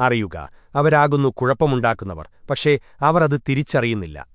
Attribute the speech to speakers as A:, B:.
A: അറിയുക. അവരാകുന്നു കുഴപ്പമുണ്ടാക്കുന്നവർ. പക്ഷേ അവർ അത് തിരിച്ചറിയുന്നില്ല.